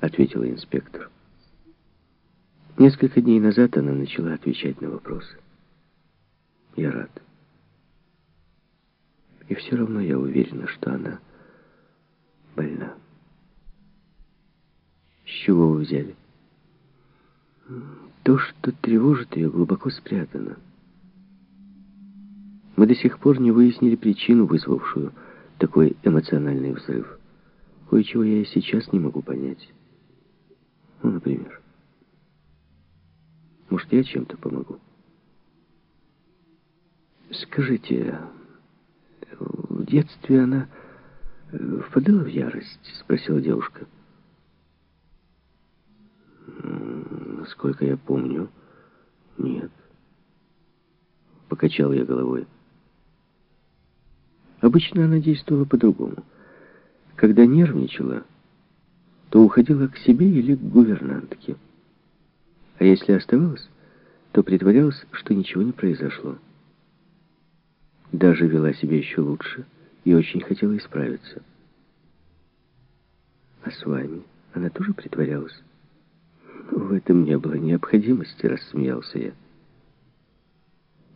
ответила инспектор. Несколько дней назад она начала отвечать на вопросы. Я рад. И все равно я уверена, что она больна. С чего вы взяли? То, что тревожит ее, глубоко спрятано. Мы до сих пор не выяснили причину, вызвавшую такой эмоциональный взрыв. Кое-чего я и сейчас не могу понять. Ну, например. Может, я чем-то помогу? Скажите, в детстве она впадала в ярость? Спросила девушка. Насколько я помню, нет. Покачал я головой. Обычно она действовала по-другому. Когда нервничала, то уходила к себе или к гувернантке. А если оставалась, то притворялась, что ничего не произошло. Даже вела себя еще лучше и очень хотела исправиться. А с вами она тоже притворялась? В этом не было необходимости, рассмеялся я.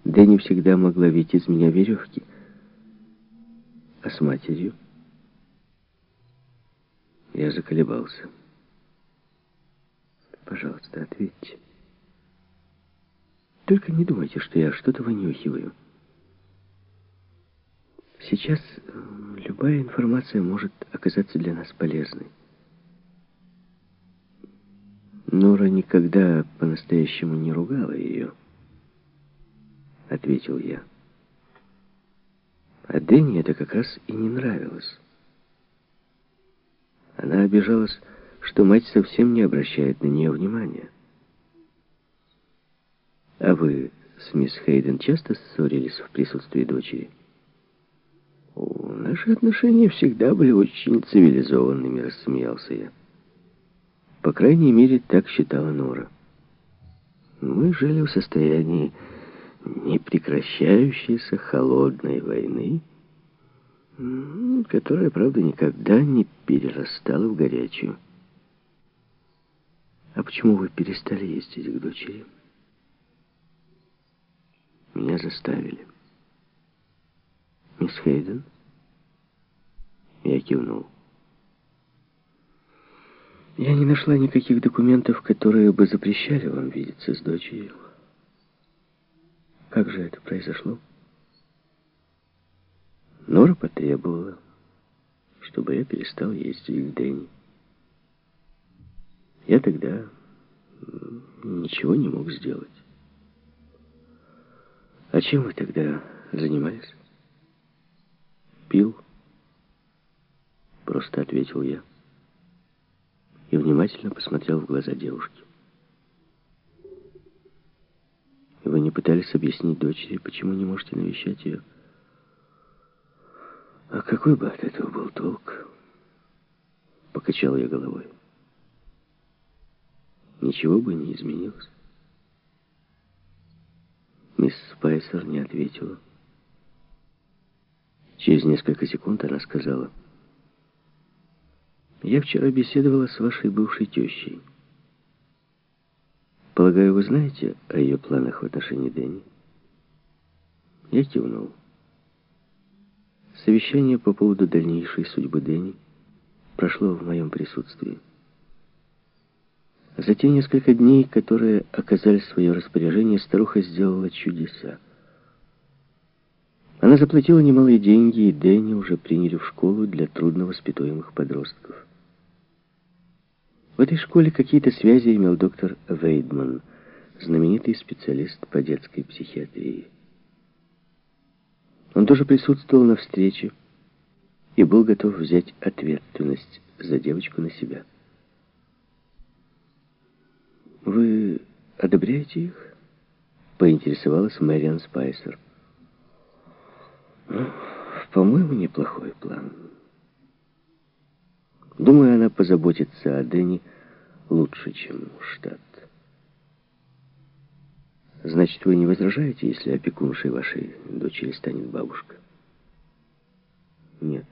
Дэнни всегда могла ведь из меня веревки. А с матерью? Я заколебался. Пожалуйста, ответьте. Только не думайте, что я что-то вынюхиваю. Сейчас любая информация может оказаться для нас полезной. Нора никогда по-настоящему не ругала ее, ответил я. А Дэнни это как раз и не нравилось. Она обижалась, что мать совсем не обращает на нее внимания. А вы с мисс Хейден часто ссорились в присутствии дочери? О, наши отношения всегда были очень цивилизованными, рассмеялся я. По крайней мере, так считала Нора. Мы жили в состоянии непрекращающейся холодной войны, которая, правда, никогда не перерастала в горячую. А почему вы перестали ездить к дочери? Меня заставили. Мисс Хейден? Я кивнул. Я не нашла никаких документов, которые бы запрещали вам видеться с дочерью. Как же это произошло? Нора потребовала, чтобы я перестал ездить к Дэнни. Я тогда ничего не мог сделать. А чем вы тогда занимались? Пил. Просто ответил я. И внимательно посмотрел в глаза девушки. Вы не пытались объяснить дочери, почему не можете навещать ее? А какой бы от этого был толк? Покачал я головой. Ничего бы не изменилось. Мисс Спайсер не ответила. Через несколько секунд она сказала, «Я вчера беседовала с вашей бывшей тещей. Полагаю, вы знаете о ее планах в отношении Дэнни?» Я кивнул. Совещание по поводу дальнейшей судьбы Дэнни прошло в моем присутствии. За те несколько дней, которые оказались в свое распоряжение, старуха сделала чудеса. Она заплатила немалые деньги, и Дэнни уже приняли в школу для трудновоспитуемых подростков. В этой школе какие-то связи имел доктор Вейдман, знаменитый специалист по детской психиатрии. Он тоже присутствовал на встрече и был готов взять ответственность за девочку на себя. «Вы одобряете их?» — поинтересовалась Мэриан Спайсер. Ну, «По-моему, неплохой план. Думаю, она позаботится о Дэнни лучше, чем штат. Значит, вы не возражаете, если опекуншей вашей дочери станет бабушка? Нет.